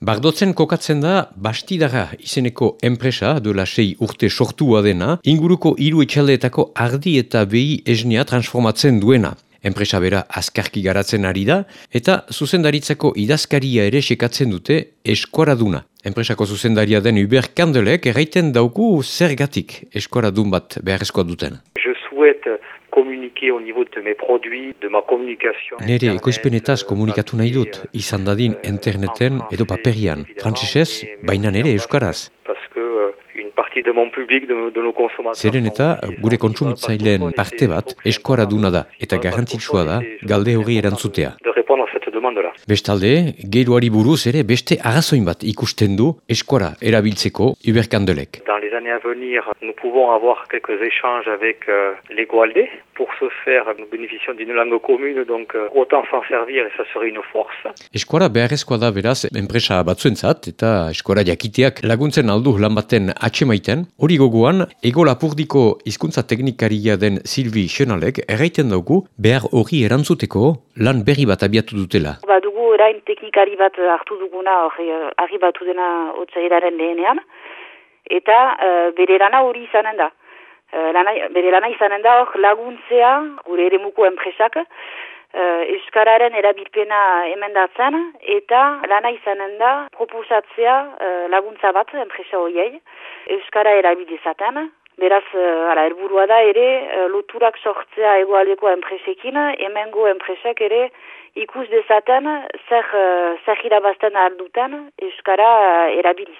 Bardotzen kokatzen da Bastidara izeneko enpresa dola sei urte sortua dena, inguruko hiru etxaldeetako ardi eta behi esnea transformatzen duena. Enpresa bera azkarki garatzen ari da eta zuzendaritzako idazkaria ere sekatzen dute eskoraduna. Enpresako zuzendaria den Uber Kandelek erraiten dauku zergatik eskoradun bat beharrezkoa duten. Je souhaite communiquer au niveau de mes produits, de ma communication. Nere ekoizpenetaz komunikatu nahi dut, izan dadin interneten edo paperian, frantzesez, baina nere euskaraz. Euh, partie de mon public, de, de nos consommateurs... Zeren eta gure kontsumitzaileen parte bat eskora duna da eta garrantzitsua da galde hori erantzutea. De demande-là. Bestalde, geroari buruz ere beste arrazoin bat ikusten du eskora erabiltzeko uberkandelek. Dans les années à venir, nous pouvons avoir quelques échanges avec euh, les Goaldés. Pour ce faire, nous bénéficions d'une langue commune, donc euh, autant s'en servir et ça serait une force. Eskora beharrezkoa da beraz enpresa batzuentzat eta eskora jakiteak laguntzen aldu lan baten atxemaiten. Hori gogoan, ego lapurdiko hizkuntza teknikaria den Silvi Xenalek erraiten dauku behar hori erantzuteko lan berri bat abiatu dutela. Ba, dugu orain teknikari bat hartu duguna hori arribatu dena otzairaren lehenean, eta uh, bere lana hori izanen da. Uh, lana, bere lana izanen da hor laguntzea, gure ere muko enpresak, uh, Euskararen erabilpena emendatzen, eta lana izanen da proposatzea uh, laguntza bat enpresa horiei, Euskara erabilizaten, Beraz, ala, helburua da ere, loturak sortzea egoaldeko enpresekin, hemengo enpresek ere ikus dezaten zer, zer irabazten alduten Euskara erabiliz.